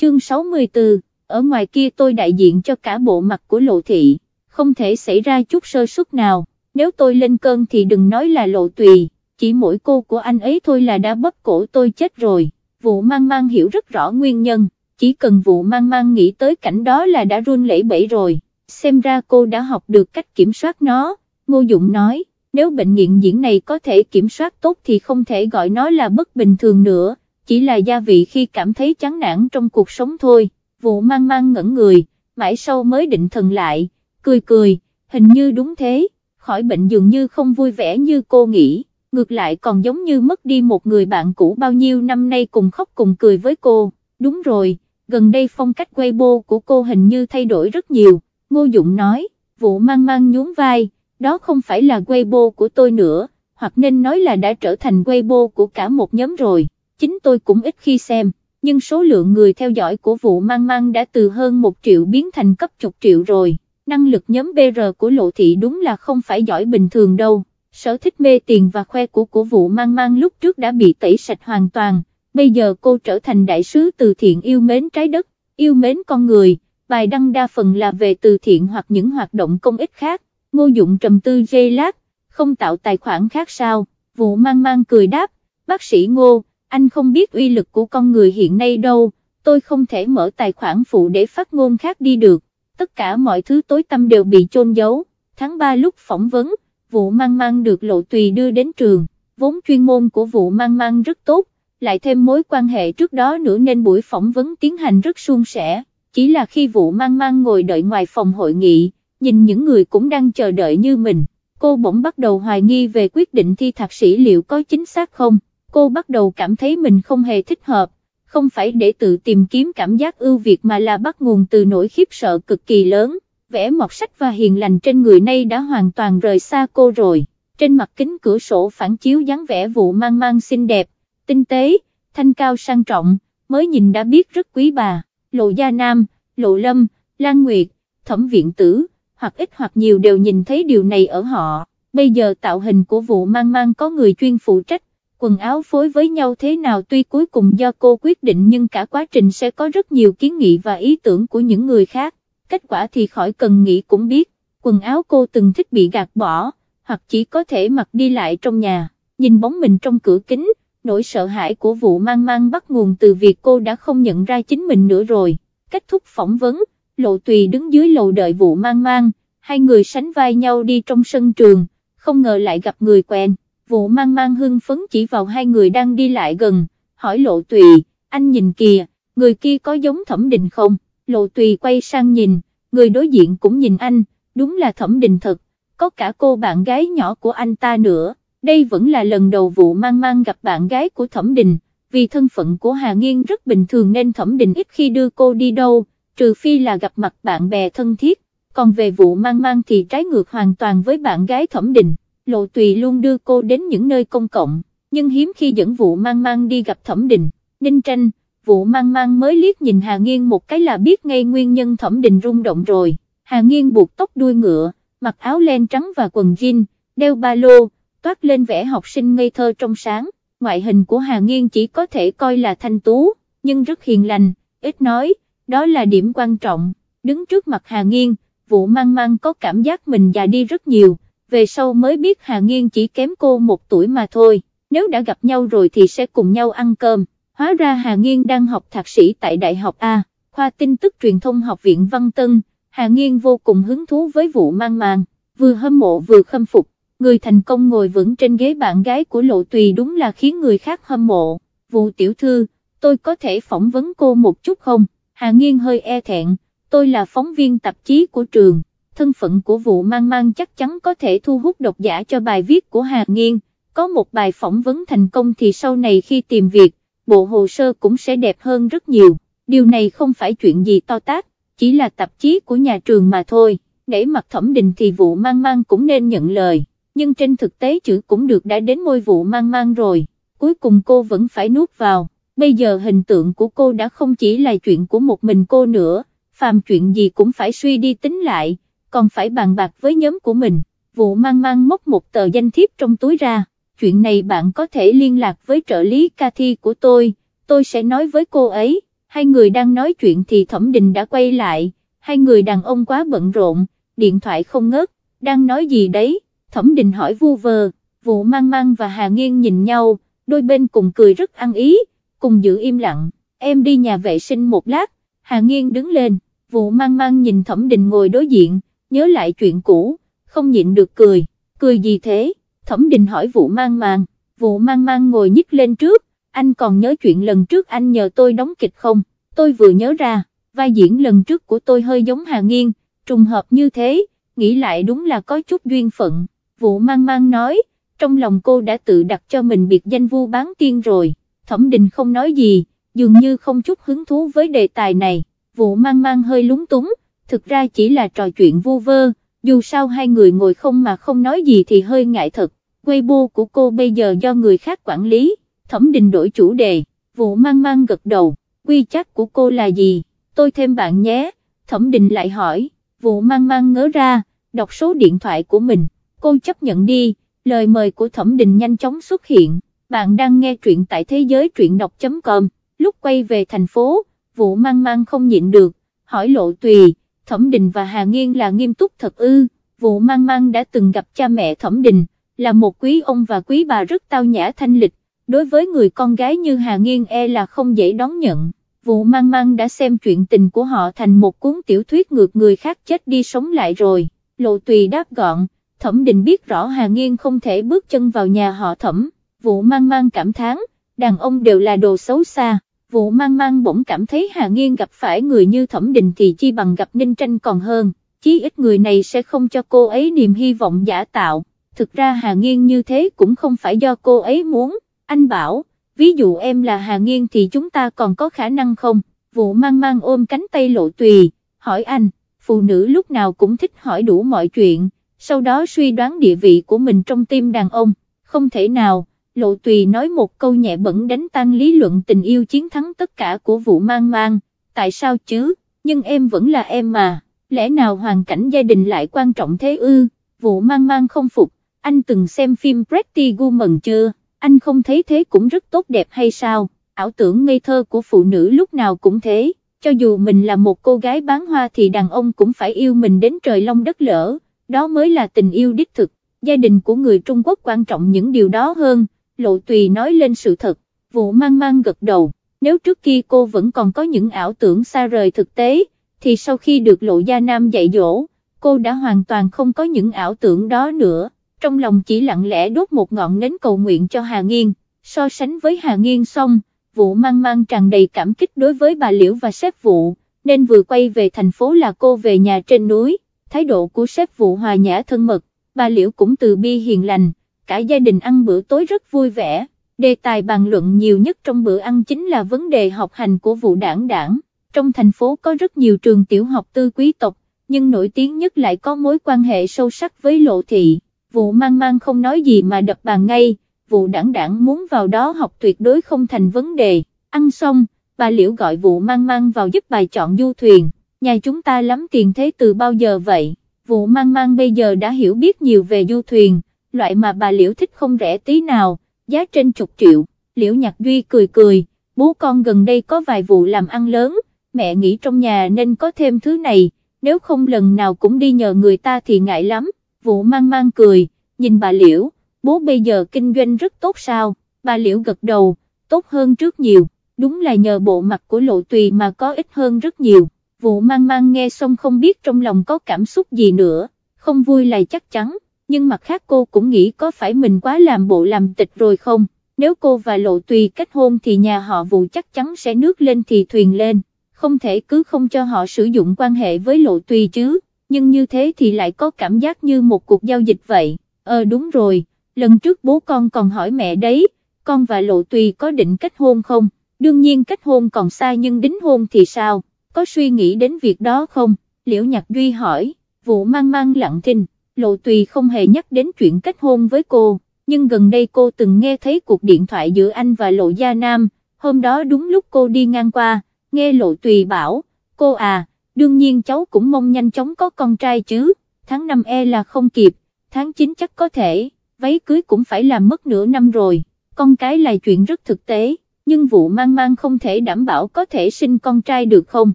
chương 64, ở ngoài kia tôi đại diện cho cả bộ mặt của lộ thị, không thể xảy ra chút sơ suất nào, nếu tôi lên cơn thì đừng nói là lộ tùy, chỉ mỗi cô của anh ấy thôi là đã bóp cổ tôi chết rồi, vụ mang mang hiểu rất rõ nguyên nhân, chỉ cần vụ mang mang nghĩ tới cảnh đó là đã run lẩy bẩy rồi, xem ra cô đã học được cách kiểm soát nó, Ngô Dụng nói, nếu bệnh nghiện diễn này có thể kiểm soát tốt thì không thể gọi nó là bất bình thường nữa, chỉ là gia vị khi cảm thấy chán nản trong cuộc sống thôi, vụ mang mang ngẩn người, mãi sau mới định thần lại, cười cười, hình như đúng thế, khỏi bệnh dường như không vui vẻ như cô nghĩ, ngược lại còn giống như mất đi một người bạn cũ bao nhiêu năm nay cùng khóc cùng cười với cô, đúng rồi, gần đây phong cách Weibo của cô hình như thay đổi rất nhiều, Ngô Dụng nói, vụ mang mang nhún vai, đó không phải là Weibo của tôi nữa, hoặc nên nói là đã trở thành Weibo của cả một nhóm rồi, chính tôi cũng ít khi xem, nhưng số lượng người theo dõi của vụ mang mang đã từ hơn một triệu biến thành cấp chục triệu rồi, năng lực nhóm BR của lộ thị đúng là không phải giỏi bình thường đâu, sở thích mê tiền và khoe của của vụ mang mang lúc trước đã bị tẩy sạch hoàn toàn, bây giờ cô trở thành đại sứ từ thiện yêu mến trái đất, yêu mến con người, bài đăng đa phần là về từ thiện hoặc những hoạt động công ích khác. Ngô Dụng trầm tư dây lát, không tạo tài khoản khác sao, vụ mang mang cười đáp, bác sĩ Ngô, anh không biết uy lực của con người hiện nay đâu, tôi không thể mở tài khoản phụ để phát ngôn khác đi được, tất cả mọi thứ tối tâm đều bị chôn giấu, tháng 3 lúc phỏng vấn, vụ mang mang được lộ tùy đưa đến trường, vốn chuyên môn của vụ mang mang rất tốt, lại thêm mối quan hệ trước đó nữa nên buổi phỏng vấn tiến hành rất suôn sẻ, chỉ là khi vụ mang mang ngồi đợi ngoài phòng hội nghị, nhìn những người cũng đang chờ đợi như mình, cô bỗng bắt đầu hoài nghi về quyết định thi thạc sĩ liệu có chính xác không, cô bắt đầu cảm thấy mình không hề thích hợp, không phải để tự tìm kiếm cảm giác ưu việt mà là bắt nguồn từ nỗi khiếp sợ cực kỳ lớn, vẻ mọt sách và hiền lành trên người nay đã hoàn toàn rời xa cô rồi, trên mặt kính cửa sổ phản chiếu dáng vẻ vụ mang mang xinh đẹp, tinh tế, thanh cao sang trọng, mới nhìn đã biết rất quý bà, lộ gia nam, lộ lâm, lan nguyệt, thẩm viện tử hoặc ít hoặc nhiều đều nhìn thấy điều này ở họ, bây giờ tạo hình của vụ mang mang có người chuyên phụ trách, quần áo phối với nhau thế nào tuy cuối cùng do cô quyết định nhưng cả quá trình sẽ có rất nhiều kiến nghị và ý tưởng của những người khác, kết quả thì khỏi cần nghĩ cũng biết, quần áo cô từng thích bị gạt bỏ, hoặc chỉ có thể mặc đi lại trong nhà, nhìn bóng mình trong cửa kính, nỗi sợ hãi của vụ mang mang bắt nguồn từ việc cô đã không nhận ra chính mình nữa rồi, kết thúc phỏng vấn lộ tùy đứng dưới lầu đợi vụ mang mang, hai người sánh vai nhau đi trong sân trường, không ngờ lại gặp người quen, vụ mang mang hưng phấn chỉ vào hai người đang đi lại gần, hỏi lộ tùy, anh nhìn kìa, người kia có giống thẩm đình không, lộ tùy quay sang nhìn, người đối diện cũng nhìn anh, đúng là thẩm đình thật, có cả cô bạn gái nhỏ của anh ta nữa, đây vẫn là lần đầu vụ mang mang gặp bạn gái của thẩm đình, vì thân phận của Hà Nghiên rất bình thường nên thẩm đình ít khi đưa cô đi đâu trừ phi là gặp mặt bạn bè thân thiết, còn về vụ mang mang thì trái ngược hoàn toàn với bạn gái thẩm định, lộ tùy luôn đưa cô đến những nơi công cộng, nhưng hiếm khi dẫn vụ mang mang đi gặp thẩm đình. ninh tranh, vụ mang mang mới liếc nhìn Hà Nghiên một cái là biết ngay nguyên nhân thẩm đình rung động rồi, Hà Nghiên buộc tóc đuôi ngựa, mặc áo len trắng và quần jean, đeo ba lô, toát lên vẻ học sinh ngây thơ trong sáng, ngoại hình của Hà Nghiên chỉ có thể coi là thanh tú, nhưng rất hiền lành, ít nói, đó là điểm quan trọng, đứng trước mặt Hà Nghiên, vụ mang mang có cảm giác mình già đi rất nhiều, về sau mới biết Hà Nghiên chỉ kém cô một tuổi mà thôi, nếu đã gặp nhau rồi thì sẽ cùng nhau ăn cơm, hóa ra Hà Nghiên đang học thạc sĩ tại Đại học A, khoa tin tức truyền thông học viện Văn Tân, Hà Nghiên vô cùng hứng thú với vụ mang màng vừa hâm mộ vừa khâm phục, người thành công ngồi vững trên ghế bạn gái của Lộ Tùy đúng là khiến người khác hâm mộ, vụ tiểu thư, tôi có thể phỏng vấn cô một chút không? Hà Nghiên hơi e thẹn, tôi là phóng viên tạp chí của trường, thân phận của vụ mang mang chắc chắn có thể thu hút độc giả cho bài viết của Hà Nghiên, có một bài phỏng vấn thành công thì sau này khi tìm việc, bộ hồ sơ cũng sẽ đẹp hơn rất nhiều, điều này không phải chuyện gì to tát, chỉ là tạp chí của nhà trường mà thôi, để mặt thẩm định thì vụ mang mang cũng nên nhận lời, nhưng trên thực tế chữ cũng được đã đến môi vụ mang mang rồi, cuối cùng cô vẫn phải nuốt vào. Bây giờ hình tượng của cô đã không chỉ là chuyện của một mình cô nữa, phàm chuyện gì cũng phải suy đi tính lại, còn phải bàn bạc với nhóm của mình, vụ mang mang móc một tờ danh thiếp trong túi ra, chuyện này bạn có thể liên lạc với trợ lý Cathy của tôi, tôi sẽ nói với cô ấy, hai người đang nói chuyện thì Thẩm Đình đã quay lại, hai người đàn ông quá bận rộn, điện thoại không ngớt, đang nói gì đấy, Thẩm Đình hỏi vu vơ, vụ mang mang và Hà Nghiên nhìn nhau, đôi bên cùng cười rất ăn ý, cùng giữ im lặng, em đi nhà vệ sinh một lát, Hà Nghiên đứng lên, vụ mang mang nhìn Thẩm Đình ngồi đối diện, nhớ lại chuyện cũ, không nhịn được cười, cười gì thế, Thẩm Đình hỏi vụ mang mang, vụ mang mang ngồi nhích lên trước, anh còn nhớ chuyện lần trước anh nhờ tôi đóng kịch không, tôi vừa nhớ ra, vai diễn lần trước của tôi hơi giống Hà Nghiên, trùng hợp như thế, nghĩ lại đúng là có chút duyên phận, vụ mang mang nói, trong lòng cô đã tự đặt cho mình biệt danh vu bán tiên rồi, thẩm đình không nói gì, dường như không chút hứng thú với đề tài này, vụ mang mang hơi lúng túng, thực ra chỉ là trò chuyện vu vơ, dù sao hai người ngồi không mà không nói gì thì hơi ngại thật, Weibo của cô bây giờ do người khác quản lý, thẩm định đổi chủ đề, vụ mang mang gật đầu, quy chắc của cô là gì, tôi thêm bạn nhé, thẩm định lại hỏi, vụ mang mang ngớ ra, đọc số điện thoại của mình, cô chấp nhận đi, lời mời của thẩm định nhanh chóng xuất hiện, bạn đang nghe truyện tại thế giới truyện đọc.com, lúc quay về thành phố, vụ mang mang không nhịn được, hỏi lộ tùy, thẩm định và Hà Nghiên là nghiêm túc thật ư, vụ mang mang đã từng gặp cha mẹ thẩm định, là một quý ông và quý bà rất tao nhã thanh lịch, đối với người con gái như Hà Nghiên e là không dễ đón nhận. Vụ mang mang đã xem chuyện tình của họ thành một cuốn tiểu thuyết ngược người khác chết đi sống lại rồi, lộ tùy đáp gọn, thẩm định biết rõ Hà Nghiên không thể bước chân vào nhà họ thẩm, vụ mang mang cảm thán, đàn ông đều là đồ xấu xa, vụ mang mang bỗng cảm thấy Hà Nghiên gặp phải người như thẩm Đình thì chi bằng gặp Ninh Tranh còn hơn, chí ít người này sẽ không cho cô ấy niềm hy vọng giả tạo, thực ra Hà Nghiên như thế cũng không phải do cô ấy muốn, anh bảo, ví dụ em là Hà Nghiên thì chúng ta còn có khả năng không, vụ mang mang ôm cánh tay lộ tùy, hỏi anh, phụ nữ lúc nào cũng thích hỏi đủ mọi chuyện, sau đó suy đoán địa vị của mình trong tim đàn ông, không thể nào, lộ tùy nói một câu nhẹ bẩn đánh tan lý luận tình yêu chiến thắng tất cả của vụ mang mang, tại sao chứ, nhưng em vẫn là em mà, lẽ nào hoàn cảnh gia đình lại quan trọng thế ư, vụ mang mang không phục, anh từng xem phim Pretty Woman chưa? anh không thấy thế cũng rất tốt đẹp hay sao, ảo tưởng ngây thơ của phụ nữ lúc nào cũng thế, cho dù mình là một cô gái bán hoa thì đàn ông cũng phải yêu mình đến trời long đất lỡ, đó mới là tình yêu đích thực, gia đình của người Trung Quốc quan trọng những điều đó hơn, lộ tùy nói lên sự thật, vụ mang mang gật đầu, nếu trước kia cô vẫn còn có những ảo tưởng xa rời thực tế, thì sau khi được lộ gia nam dạy dỗ, cô đã hoàn toàn không có những ảo tưởng đó nữa. Trong lòng chỉ lặng lẽ đốt một ngọn nến cầu nguyện cho Hà Nghiên, so sánh với Hà Nghiên xong, vụ mang mang tràn đầy cảm kích đối với bà Liễu và sếp vụ, nên vừa quay về thành phố là cô về nhà trên núi, thái độ của sếp vụ hòa nhã thân mật, bà Liễu cũng từ bi hiền lành, cả gia đình ăn bữa tối rất vui vẻ, đề tài bàn luận nhiều nhất trong bữa ăn chính là vấn đề học hành của vụ đảng đảng, trong thành phố có rất nhiều trường tiểu học tư quý tộc, nhưng nổi tiếng nhất lại có mối quan hệ sâu sắc với lộ thị. Vụ mang mang không nói gì mà đập bàn ngay, vụ đảng đảng muốn vào đó học tuyệt đối không thành vấn đề, ăn xong, bà Liễu gọi vụ mang mang vào giúp bài chọn du thuyền, nhà chúng ta lắm tiền thế từ bao giờ vậy, vụ mang mang bây giờ đã hiểu biết nhiều về du thuyền, loại mà bà Liễu thích không rẻ tí nào, giá trên chục triệu, Liễu Nhạc Duy cười cười, bố con gần đây có vài vụ làm ăn lớn, mẹ nghĩ trong nhà nên có thêm thứ này, nếu không lần nào cũng đi nhờ người ta thì ngại lắm. Vụ mang mang cười, nhìn bà Liễu, bố bây giờ kinh doanh rất tốt sao, bà Liễu gật đầu, tốt hơn trước nhiều, đúng là nhờ bộ mặt của lộ tùy mà có ít hơn rất nhiều, vụ mang mang nghe xong không biết trong lòng có cảm xúc gì nữa, không vui là chắc chắn, nhưng mặt khác cô cũng nghĩ có phải mình quá làm bộ làm tịch rồi không, nếu cô và lộ tùy kết hôn thì nhà họ vụ chắc chắn sẽ nước lên thì thuyền lên, không thể cứ không cho họ sử dụng quan hệ với lộ tùy chứ. Nhưng như thế thì lại có cảm giác như một cuộc giao dịch vậy, ờ đúng rồi, lần trước bố con còn hỏi mẹ đấy, con và Lộ Tùy có định kết hôn không, đương nhiên kết hôn còn xa nhưng đính hôn thì sao, có suy nghĩ đến việc đó không, Liễu Nhạc Duy hỏi, vụ mang mang lặng thinh, Lộ Tùy không hề nhắc đến chuyện kết hôn với cô, nhưng gần đây cô từng nghe thấy cuộc điện thoại giữa anh và Lộ Gia Nam, hôm đó đúng lúc cô đi ngang qua, nghe Lộ Tùy bảo, cô à, đương nhiên cháu cũng mong nhanh chóng có con trai chứ, tháng 5 e là không kịp, tháng 9 chắc có thể, váy cưới cũng phải làm mất nửa năm rồi, con cái là chuyện rất thực tế, nhưng vụ mang mang không thể đảm bảo có thể sinh con trai được không,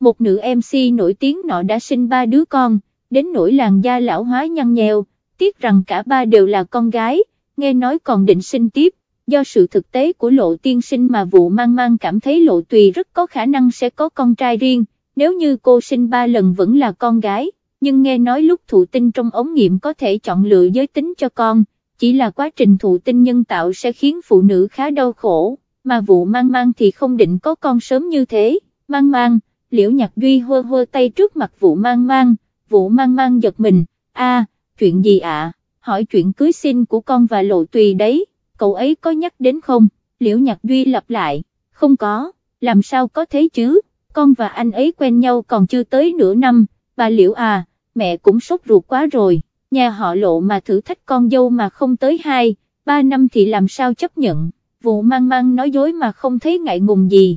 một nữ MC nổi tiếng nọ đã sinh ba đứa con, đến nỗi làn da lão hóa nhăn nheo, tiếc rằng cả ba đều là con gái, nghe nói còn định sinh tiếp, do sự thực tế của lộ tiên sinh mà vụ mang mang cảm thấy lộ tùy rất có khả năng sẽ có con trai riêng, nếu như cô sinh ba lần vẫn là con gái, nhưng nghe nói lúc thụ tinh trong ống nghiệm có thể chọn lựa giới tính cho con, chỉ là quá trình thụ tinh nhân tạo sẽ khiến phụ nữ khá đau khổ, mà vụ mang mang thì không định có con sớm như thế, mang mang, liễu nhạc duy hơ hơ tay trước mặt vụ mang mang, vụ mang mang giật mình, a chuyện gì ạ, hỏi chuyện cưới xin của con và lộ tùy đấy, cậu ấy có nhắc đến không, liễu nhạc duy lặp lại, không có, làm sao có thế chứ, con và anh ấy quen nhau còn chưa tới nửa năm, bà liễu à, mẹ cũng sốt ruột quá rồi, nhà họ lộ mà thử thách con dâu mà không tới 2, 3 năm thì làm sao chấp nhận, vụ mang mang nói dối mà không thấy ngại ngùng gì,